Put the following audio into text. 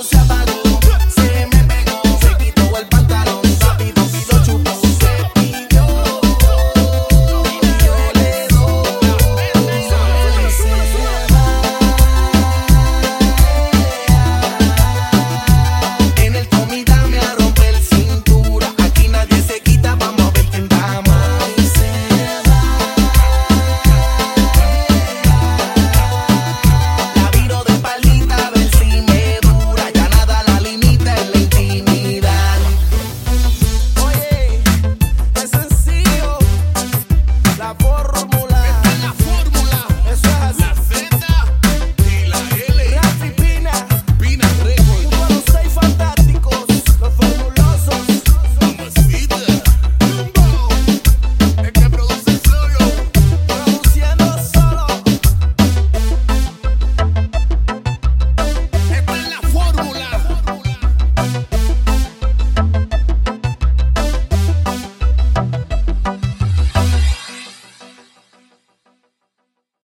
não se.